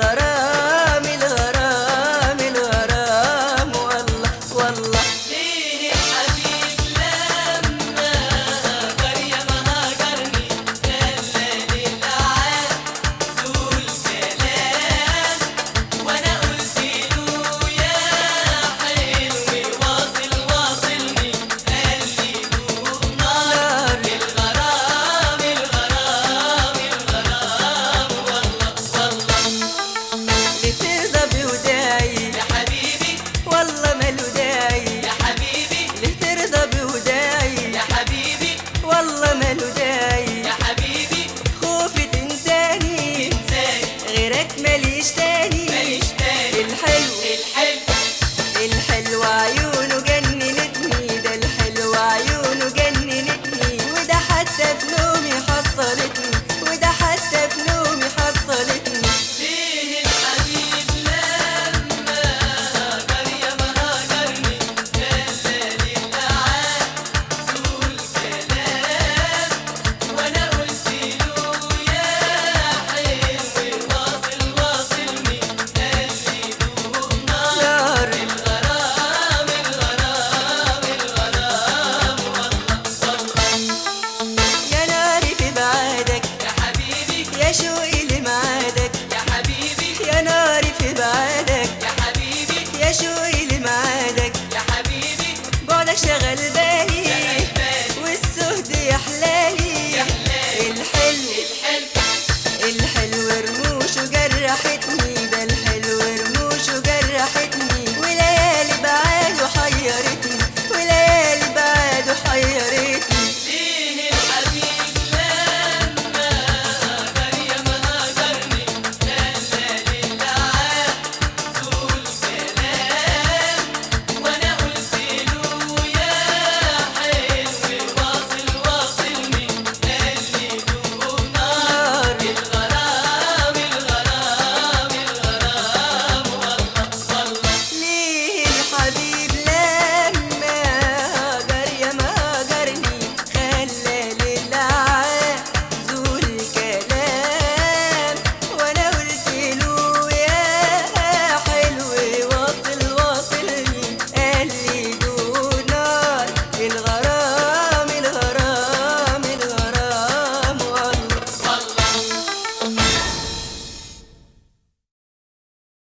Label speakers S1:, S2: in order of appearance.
S1: pazara